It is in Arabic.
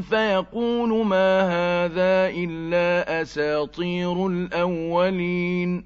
فيقول ما هذا إلا أساطير الأولين.